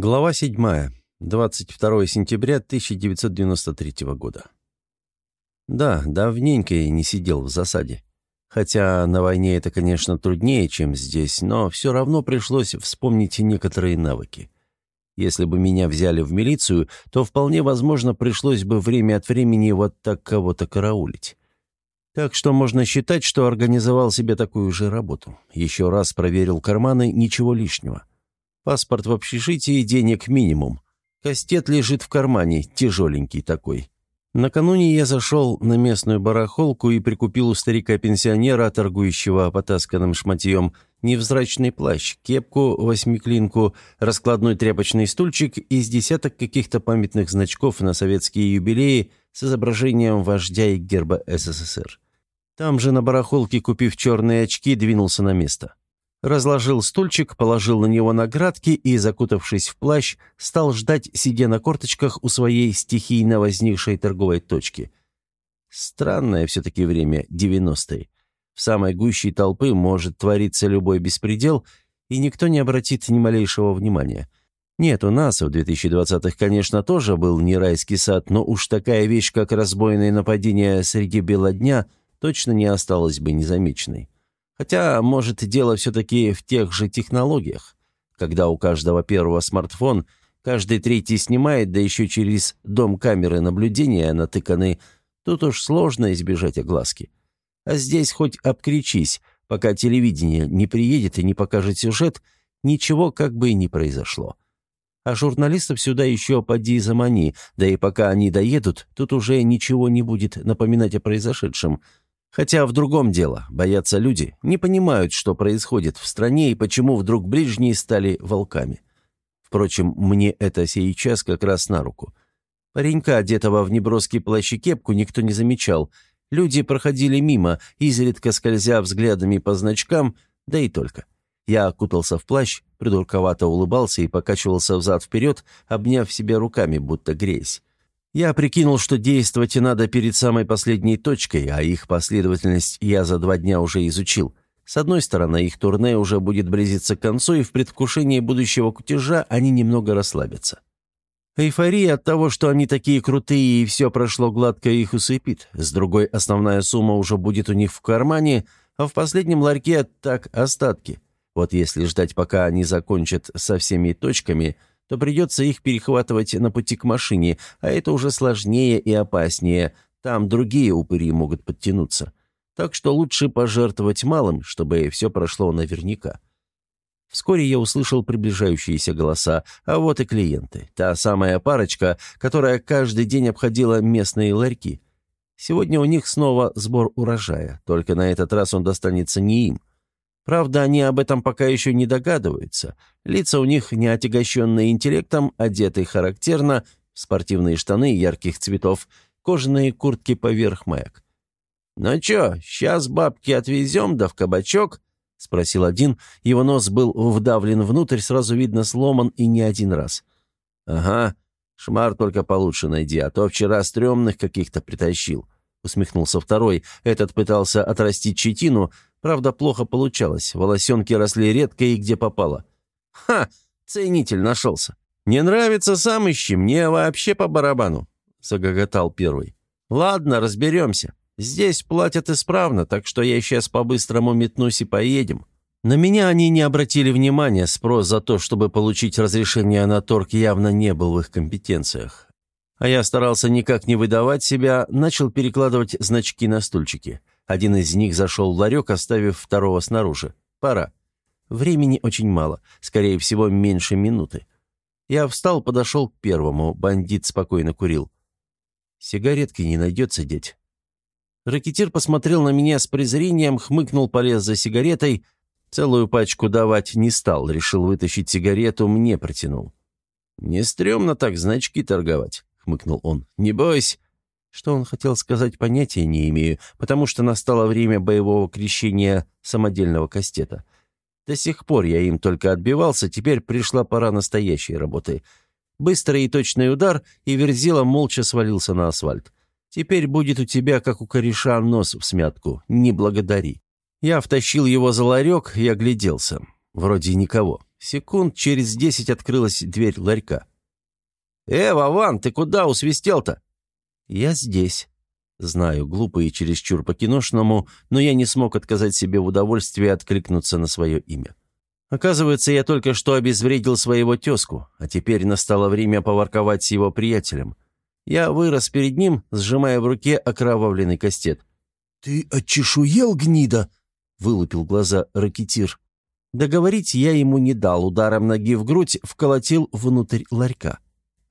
Глава 7. 22 сентября 1993 года. Да, давненько я не сидел в засаде. Хотя на войне это, конечно, труднее, чем здесь, но все равно пришлось вспомнить некоторые навыки. Если бы меня взяли в милицию, то вполне возможно пришлось бы время от времени вот так кого-то караулить. Так что можно считать, что организовал себе такую же работу. Еще раз проверил карманы, ничего лишнего. Паспорт в общежитии, денег минимум. Кастет лежит в кармане, тяжеленький такой. Накануне я зашел на местную барахолку и прикупил у старика-пенсионера, торгующего потасканным шматьем, невзрачный плащ, кепку, восьмиклинку, раскладной тряпочный стульчик из десяток каких-то памятных значков на советские юбилеи с изображением вождя и герба СССР. Там же на барахолке, купив черные очки, двинулся на место. Разложил стульчик, положил на него наградки и, закутавшись в плащ, стал ждать, сидя на корточках у своей стихийно возникшей торговой точки. Странное все-таки время, девяностые. В самой гуще толпы может твориться любой беспредел, и никто не обратит ни малейшего внимания. Нет, у нас в 2020-х, конечно, тоже был не райский сад, но уж такая вещь, как разбойное нападение среди бела дня, точно не осталась бы незамеченной. Хотя, может, дело все-таки в тех же технологиях. Когда у каждого первого смартфон, каждый третий снимает, да еще через дом камеры наблюдения натыканы, тут уж сложно избежать огласки. А здесь хоть обкричись, пока телевидение не приедет и не покажет сюжет, ничего как бы и не произошло. А журналистов сюда еще поди замани, да и пока они доедут, тут уже ничего не будет напоминать о произошедшем – Хотя в другом дело. Боятся люди, не понимают, что происходит в стране и почему вдруг ближние стали волками. Впрочем, мне это сейчас как раз на руку. Паренька, одетого в неброский плащ и кепку, никто не замечал. Люди проходили мимо, изредка скользя взглядами по значкам, да и только. Я окутался в плащ, придурковато улыбался и покачивался взад-вперед, обняв себя руками, будто греясь. Я прикинул, что действовать надо перед самой последней точкой, а их последовательность я за два дня уже изучил. С одной стороны, их турне уже будет близиться к концу, и в предвкушении будущего кутежа они немного расслабятся. Эйфория от того, что они такие крутые и все прошло гладко, их усыпит. С другой, основная сумма уже будет у них в кармане, а в последнем ларьке так остатки. Вот если ждать, пока они закончат со всеми точками – то придется их перехватывать на пути к машине, а это уже сложнее и опаснее. Там другие упыри могут подтянуться. Так что лучше пожертвовать малым, чтобы все прошло наверняка. Вскоре я услышал приближающиеся голоса, а вот и клиенты. Та самая парочка, которая каждый день обходила местные ларьки. Сегодня у них снова сбор урожая, только на этот раз он достанется не им. Правда, они об этом пока еще не догадываются. Лица у них не отягощенные интеллектом, одеты характерно, спортивные штаны ярких цветов, кожаные куртки поверх маек. «Ну чё, сейчас бабки отвезем, да в кабачок?» — спросил один. Его нос был вдавлен внутрь, сразу видно сломан и не один раз. «Ага, шмар только получше найди, а то вчера стрёмных каких-то притащил», — усмехнулся второй. Этот пытался отрастить щетину, Правда, плохо получалось. Волосенки росли редко и где попало. «Ха! Ценитель нашелся. Не нравится, сам ищи, мне вообще по барабану», — загоготал первый. «Ладно, разберемся. Здесь платят исправно, так что я сейчас по-быстрому метнусь и поедем». На меня они не обратили внимания, спрос за то, чтобы получить разрешение на торг, явно не был в их компетенциях. А я старался никак не выдавать себя, начал перекладывать значки на стульчики. Один из них зашел в ларек, оставив второго снаружи. Пора. Времени очень мало, скорее всего, меньше минуты. Я встал, подошел к первому, бандит спокойно курил. «Сигаретки не найдется, деть». Ракетир посмотрел на меня с презрением, хмыкнул, полез за сигаретой. Целую пачку давать не стал, решил вытащить сигарету, мне протянул. «Не стрёмно так значки торговать», — хмыкнул он. «Не бойся, что он хотел сказать, понятия не имею, потому что настало время боевого крещения самодельного кастета. До сих пор я им только отбивался, теперь пришла пора настоящей работы. Быстрый и точный удар, и Верзила молча свалился на асфальт. «Теперь будет у тебя, как у кореша, нос в смятку. Не благодари». Я втащил его за ларек и огляделся. Вроде никого. Секунд через десять открылась дверь ларька. «Э, Вован, ты куда усвистел-то?» «Я здесь». Знаю, глупо и чересчур по-киношному, но я не смог отказать себе в удовольствии откликнуться на свое имя. Оказывается, я только что обезвредил своего тезку, а теперь настало время поворковать с его приятелем. Я вырос перед ним, сжимая в руке окровавленный кастет. «Ты отчешуел, гнида?» — вылупил глаза ракетир. Договорить я ему не дал, ударом ноги в грудь вколотил внутрь ларька.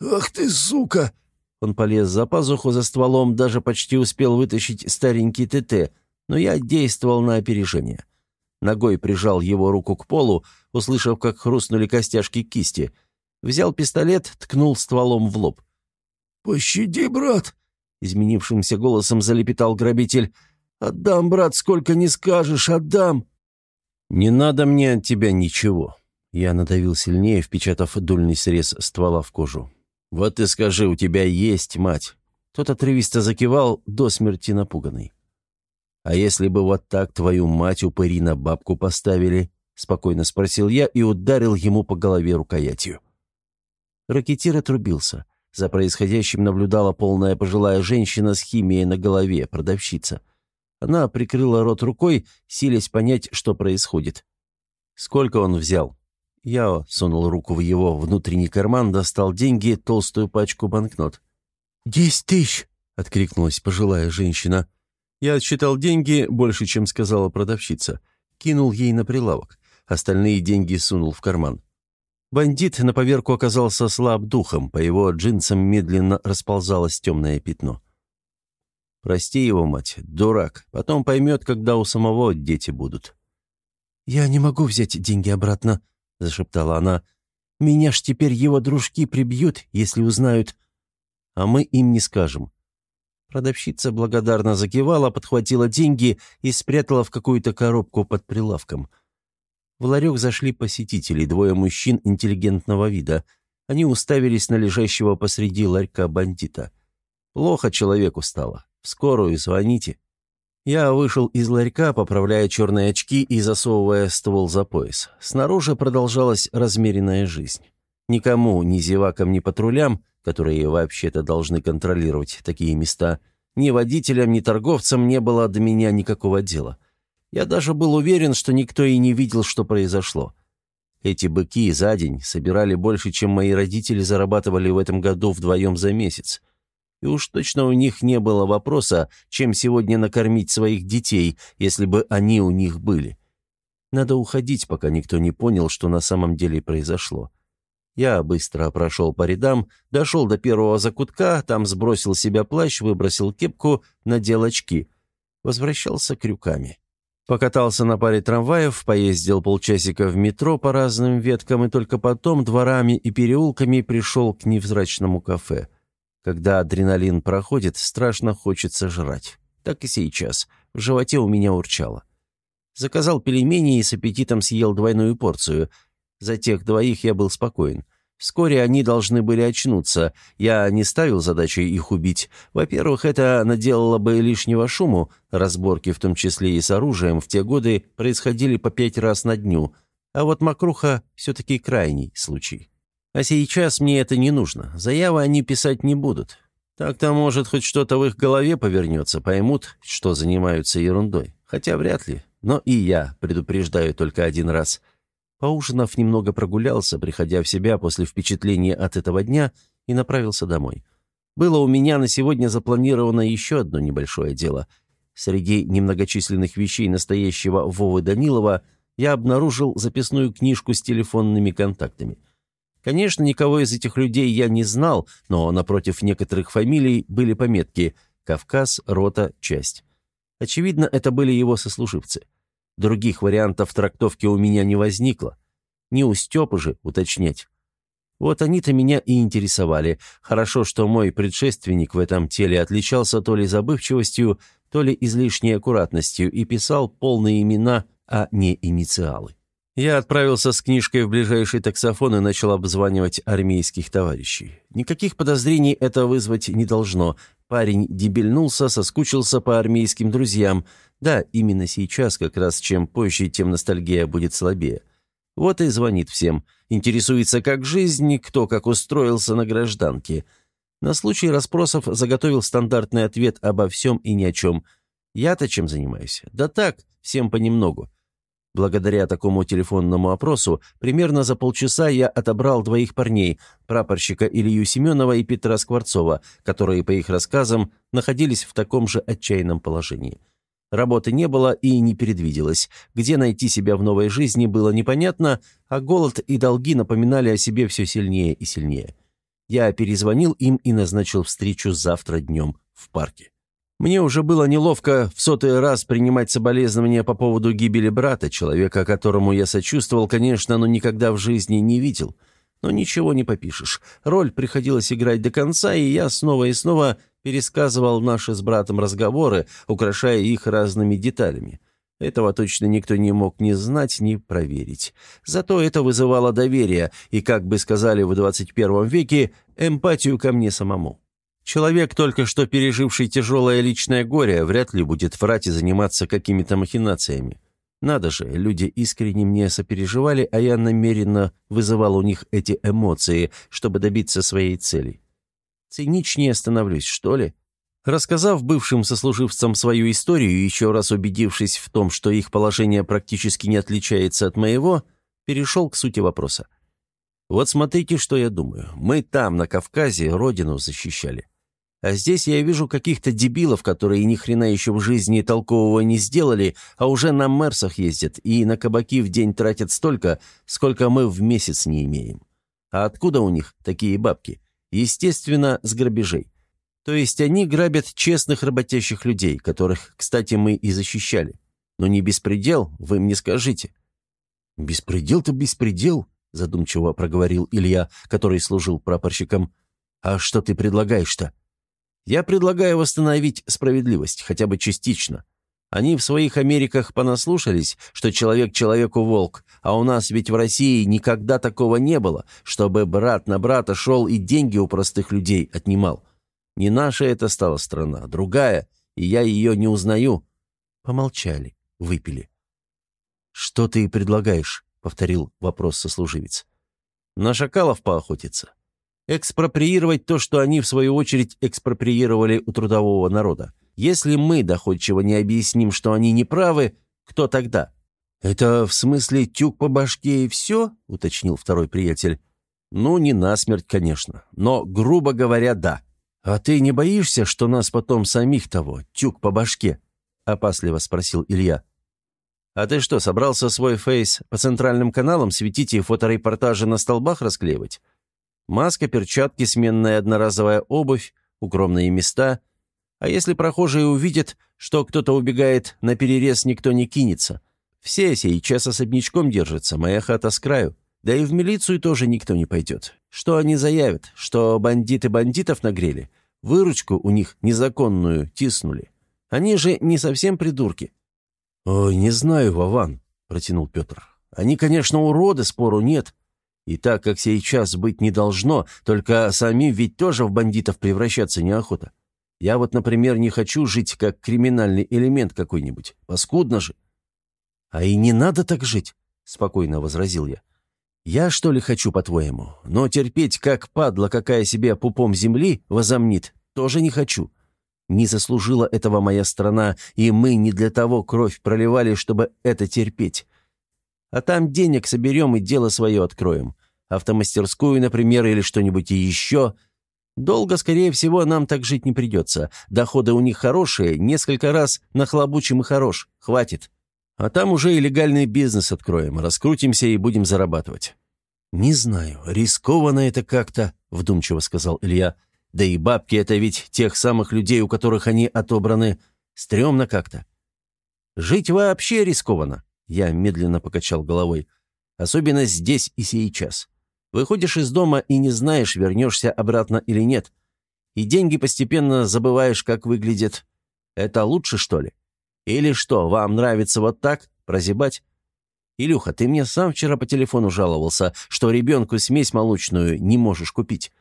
«Ах ты, сука!» Он полез за пазуху за стволом, даже почти успел вытащить старенький ТТ, но я действовал на опережение. Ногой прижал его руку к полу, услышав, как хрустнули костяшки кисти. Взял пистолет, ткнул стволом в лоб. «Пощади, брат!» — изменившимся голосом залепетал грабитель. «Отдам, брат, сколько не скажешь, отдам!» «Не надо мне от тебя ничего!» Я надавил сильнее, впечатав дульный срез ствола в кожу. «Вот ты скажи, у тебя есть мать!» Тот отрывисто закивал, до смерти напуганный. «А если бы вот так твою мать упыри на бабку поставили?» — спокойно спросил я и ударил ему по голове рукоятью. Ракетир отрубился. За происходящим наблюдала полная пожилая женщина с химией на голове, продавщица. Она прикрыла рот рукой, силясь понять, что происходит. «Сколько он взял?» Я сунул руку в его внутренний карман, достал деньги, толстую пачку банкнот. «Десять тысяч!» — откликнулась пожилая женщина. Я отсчитал деньги, больше, чем сказала продавщица. Кинул ей на прилавок. Остальные деньги сунул в карман. Бандит на поверку оказался слаб духом, по его джинсам медленно расползалось темное пятно. «Прости его, мать, дурак. Потом поймет, когда у самого дети будут». «Я не могу взять деньги обратно», — зашептала она. «Меня ж теперь его дружки прибьют, если узнают». «А мы им не скажем». Продавщица благодарно закивала, подхватила деньги и спрятала в какую-то коробку под прилавком. В ларек зашли посетители, двое мужчин интеллигентного вида. Они уставились на лежащего посреди ларька бандита. Плохо человеку стало. В скорую звоните. Я вышел из ларька, поправляя черные очки и засовывая ствол за пояс. Снаружи продолжалась размеренная жизнь. Никому, ни зевакам, ни патрулям, которые вообще-то должны контролировать такие места, ни водителям, ни торговцам не было до меня никакого дела. Я даже был уверен, что никто и не видел, что произошло. Эти быки за день собирали больше, чем мои родители зарабатывали в этом году вдвоем за месяц. И уж точно у них не было вопроса, чем сегодня накормить своих детей, если бы они у них были. Надо уходить, пока никто не понял, что на самом деле произошло. Я быстро прошел по рядам, дошел до первого закутка, там сбросил себя плащ, выбросил кепку, надел очки. Возвращался крюками. Покатался на паре трамваев, поездил полчасика в метро по разным веткам и только потом дворами и переулками пришел к невзрачному кафе. Когда адреналин проходит, страшно хочется жрать. Так и сейчас. В животе у меня урчало. Заказал пельмени и с аппетитом съел двойную порцию. За тех двоих я был спокоен. Вскоре они должны были очнуться. Я не ставил задачей их убить. Во-первых, это наделало бы лишнего шуму. Разборки, в том числе и с оружием, в те годы происходили по пять раз на дню. А вот мокруха все-таки крайний случай. А сейчас мне это не нужно. Заявы они писать не будут. Так-то, может, хоть что-то в их голове повернется, поймут, что занимаются ерундой. Хотя вряд ли. Но и я предупреждаю только один раз. Поужинав, немного прогулялся, приходя в себя после впечатления от этого дня, и направился домой. Было у меня на сегодня запланировано еще одно небольшое дело. Среди немногочисленных вещей настоящего Вовы Данилова я обнаружил записную книжку с телефонными контактами. Конечно, никого из этих людей я не знал, но напротив некоторых фамилий были пометки «Кавказ», «Рота», «Часть». Очевидно, это были его сослуживцы. Других вариантов трактовки у меня не возникло. Не у Степы же уточнять. Вот они-то меня и интересовали. Хорошо, что мой предшественник в этом теле отличался то ли забывчивостью, то ли излишней аккуратностью и писал полные имена, а не инициалы. Я отправился с книжкой в ближайший таксофон и начал обзванивать армейских товарищей. Никаких подозрений это вызвать не должно. Парень дебильнулся, соскучился по армейским друзьям. Да, именно сейчас, как раз чем позже, тем ностальгия будет слабее. Вот и звонит всем. Интересуется, как жизнь, кто как устроился на гражданке. На случай расспросов заготовил стандартный ответ обо всем и ни о чем. Я-то чем занимаюсь? Да так, всем понемногу. Благодаря такому телефонному опросу, примерно за полчаса я отобрал двоих парней, прапорщика Илью Семенова и Петра Скворцова, которые, по их рассказам, находились в таком же отчаянном положении. Работы не было и не предвиделось. Где найти себя в новой жизни было непонятно, а голод и долги напоминали о себе все сильнее и сильнее. Я перезвонил им и назначил встречу завтра днем в парке. Мне уже было неловко в сотый раз принимать соболезнования по поводу гибели брата, человека, которому я сочувствовал, конечно, но никогда в жизни не видел. Но ничего не попишешь. Роль приходилось играть до конца, и я снова и снова пересказывал наши с братом разговоры, украшая их разными деталями. Этого точно никто не мог ни знать, ни проверить. Зато это вызывало доверие и, как бы сказали в 21 веке, эмпатию ко мне самому. Человек, только что переживший тяжелое личное горе, вряд ли будет врать и заниматься какими-то махинациями. Надо же, люди искренне мне сопереживали, а я намеренно вызывал у них эти эмоции, чтобы добиться своей цели. Циничнее становлюсь, что ли? Рассказав бывшим сослуживцам свою историю и еще раз убедившись в том, что их положение практически не отличается от моего, перешел к сути вопроса. Вот смотрите, что я думаю. Мы там, на Кавказе, родину защищали. А здесь я вижу каких-то дебилов, которые ни хрена еще в жизни толкового не сделали, а уже на Мерсах ездят и на кабаки в день тратят столько, сколько мы в месяц не имеем. А откуда у них такие бабки? Естественно, с грабежей. То есть они грабят честных работящих людей, которых, кстати, мы и защищали. Но не беспредел, вы мне скажите. «Беспредел-то беспредел», — задумчиво проговорил Илья, который служил прапорщиком. «А что ты предлагаешь-то?» Я предлагаю восстановить справедливость, хотя бы частично. Они в своих Америках понаслушались, что человек человеку волк, а у нас ведь в России никогда такого не было, чтобы брат на брата шел и деньги у простых людей отнимал. Не наша это стала страна, другая, и я ее не узнаю». Помолчали, выпили. «Что ты предлагаешь?» — повторил вопрос сослуживец. «На шакалов поохотиться экспроприировать то, что они, в свою очередь, экспроприировали у трудового народа. Если мы доходчиво не объясним, что они не правы, кто тогда? «Это в смысле тюк по башке и все?» — уточнил второй приятель. «Ну, не насмерть, конечно, но, грубо говоря, да. А ты не боишься, что нас потом самих того, тюк по башке?» — опасливо спросил Илья. «А ты что, собрался свой фейс по центральным каналам светить и фоторепортажи на столбах расклеивать? Маска, перчатки, сменная одноразовая обувь, укромные места. А если прохожие увидят, что кто-то убегает, на перерез никто не кинется. Все сейчас особнячком держатся, моя хата с краю. Да и в милицию тоже никто не пойдет. Что они заявят? Что бандиты бандитов нагрели? Выручку у них незаконную тиснули. Они же не совсем придурки. «Ой, не знаю, Вован», — протянул Петр. «Они, конечно, уроды, спору нет. И так, как сейчас быть не должно, только самим ведь тоже в бандитов превращаться неохота. Я вот, например, не хочу жить как криминальный элемент какой-нибудь. Паскудно же. А и не надо так жить, спокойно возразил я. Я что ли хочу, по-твоему? Но терпеть, как падла какая себе пупом земли возомнит, тоже не хочу. Не заслужила этого моя страна, и мы не для того кровь проливали, чтобы это терпеть. А там денег соберем и дело свое откроем. Автомастерскую, например, или что-нибудь еще. Долго, скорее всего, нам так жить не придется. Доходы у них хорошие, несколько раз нахлобучим и хорош. Хватит. А там уже и легальный бизнес откроем, раскрутимся и будем зарабатывать». «Не знаю, рискованно это как-то», — вдумчиво сказал Илья. «Да и бабки — это ведь тех самых людей, у которых они отобраны. Стремно как-то». «Жить вообще рискованно», я медленно покачал головой. «Особенно здесь и сейчас. Выходишь из дома и не знаешь, вернешься обратно или нет. И деньги постепенно забываешь, как выглядят. Это лучше, что ли? Или что, вам нравится вот так, прозябать? Илюха, ты мне сам вчера по телефону жаловался, что ребенку смесь молочную не можешь купить.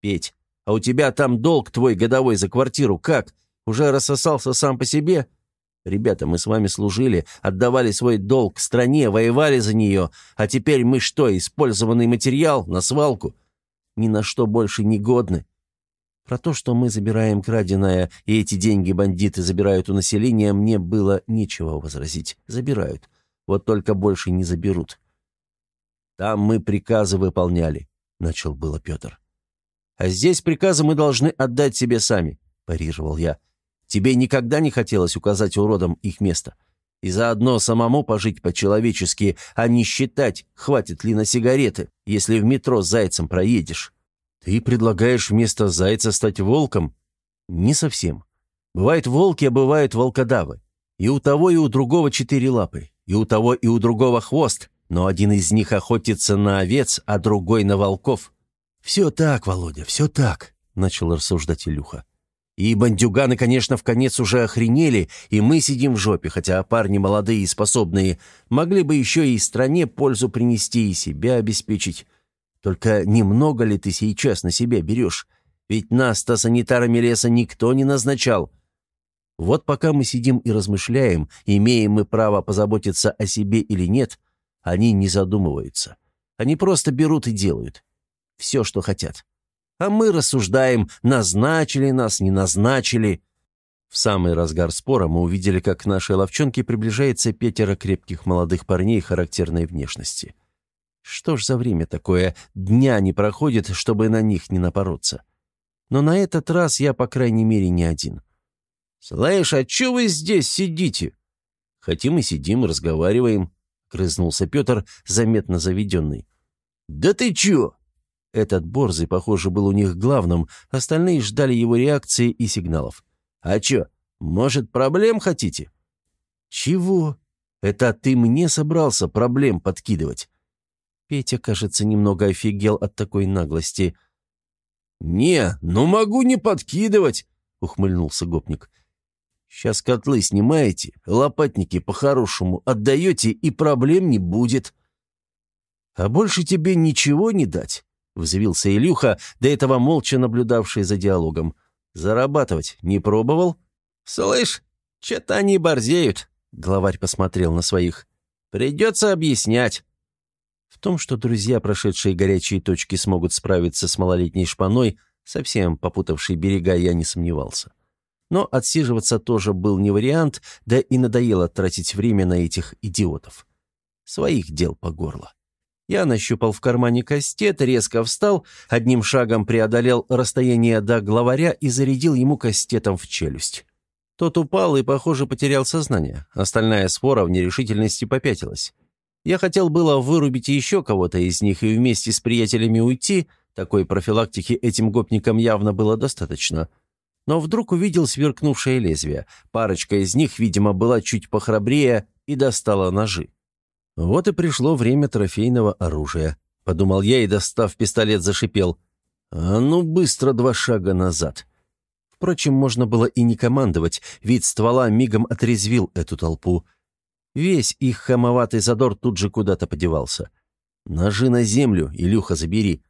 Петь, а у тебя там долг твой годовой за квартиру как? Уже рассосался сам по себе?» Ребята, мы с вами служили, отдавали свой долг стране, воевали за нее, а теперь мы что, использованный материал на свалку? Ни на что больше не годны. Про то, что мы забираем краденое, и эти деньги бандиты забирают у населения, мне было нечего возразить. Забирают. Вот только больше не заберут. Там мы приказы выполняли, — начал было Петр. А здесь приказы мы должны отдать себе сами, — парировал я. Тебе никогда не хотелось указать уродам их место. И заодно самому пожить по-человечески, а не считать, хватит ли на сигареты, если в метро с зайцем проедешь. Ты предлагаешь вместо зайца стать волком? Не совсем. Бывают волки, а бывают волкодавы. И у того, и у другого четыре лапы. И у того, и у другого хвост. Но один из них охотится на овец, а другой на волков. «Все так, Володя, все так», — начал рассуждать Илюха. И бандюганы, конечно, в конец уже охренели, и мы сидим в жопе, хотя парни молодые и способные могли бы еще и стране пользу принести и себя обеспечить. Только немного ли ты сейчас на себя берешь? Ведь нас-то санитарами леса никто не назначал. Вот пока мы сидим и размышляем, имеем мы право позаботиться о себе или нет, они не задумываются. Они просто берут и делают. Все, что хотят. А мы рассуждаем, назначили нас, не назначили. В самый разгар спора мы увидели, как к нашей ловчонке приближается пятеро крепких молодых парней характерной внешности. Что ж за время такое, дня не проходит, чтобы на них не напороться. Но на этот раз я, по крайней мере, не один. «Слышь, а чё вы здесь сидите?» «Хотим и сидим, разговариваем», — грызнулся Петр, заметно заведенный. «Да ты чё?» Этот борзый, похоже, был у них главным, остальные ждали его реакции и сигналов. «А чё, может, проблем хотите?» «Чего? Это ты мне собрался проблем подкидывать?» Петя, кажется, немного офигел от такой наглости. «Не, ну могу не подкидывать», — ухмыльнулся гопник. «Сейчас котлы снимаете, лопатники по-хорошему отдаете, и проблем не будет». «А больше тебе ничего не дать?» — взвился Илюха, до этого молча наблюдавший за диалогом. «Зарабатывать не пробовал?» «Слышь, че-то они борзеют», — главарь посмотрел на своих. «Придется объяснять». В том, что друзья, прошедшие горячие точки, смогут справиться с малолетней шпаной, совсем попутавшей берега, я не сомневался. Но отсиживаться тоже был не вариант, да и надоело тратить время на этих идиотов. Своих дел по горло. Я нащупал в кармане кастет, резко встал, одним шагом преодолел расстояние до главаря и зарядил ему кастетом в челюсть. Тот упал и, похоже, потерял сознание. Остальная свора в нерешительности попятилась. Я хотел было вырубить еще кого-то из них и вместе с приятелями уйти, такой профилактики этим гопникам явно было достаточно. Но вдруг увидел сверкнувшее лезвие. Парочка из них, видимо, была чуть похрабрее и достала ножи. Вот и пришло время трофейного оружия. Подумал я и, достав пистолет, зашипел. А ну быстро два шага назад. Впрочем, можно было и не командовать, вид ствола мигом отрезвил эту толпу. Весь их хамоватый задор тут же куда-то подевался. «Ножи на землю, Илюха, забери».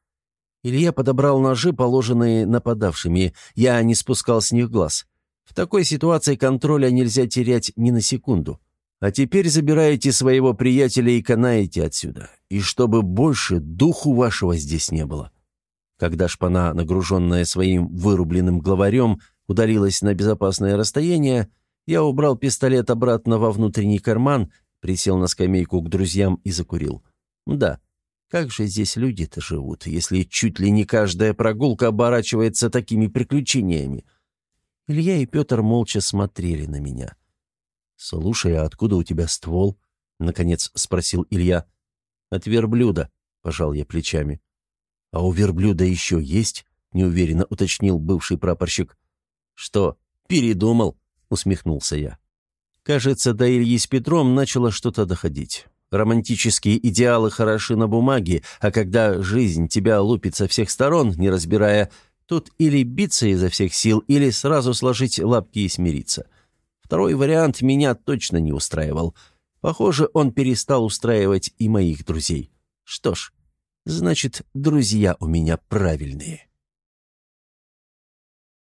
Илья подобрал ножи, положенные нападавшими. Я не спускал с них глаз. В такой ситуации контроля нельзя терять ни на секунду. А теперь забираете своего приятеля и канаете отсюда. И чтобы больше духу вашего здесь не было». Когда шпана, нагруженная своим вырубленным главарем, удалилась на безопасное расстояние, я убрал пистолет обратно во внутренний карман, присел на скамейку к друзьям и закурил. Да, как же здесь люди-то живут, если чуть ли не каждая прогулка оборачивается такими приключениями? Илья и Петр молча смотрели на меня. «Слушай, а откуда у тебя ствол?» — наконец спросил Илья. «От верблюда», — пожал я плечами. «А у верблюда еще есть?» — неуверенно уточнил бывший прапорщик. «Что, передумал?» — усмехнулся я. Кажется, до Ильи с Петром начало что-то доходить. Романтические идеалы хороши на бумаге, а когда жизнь тебя лупит со всех сторон, не разбирая, тут или биться изо всех сил, или сразу сложить лапки и смириться — Второй вариант меня точно не устраивал. Похоже, он перестал устраивать и моих друзей. Что ж, значит, друзья у меня правильные.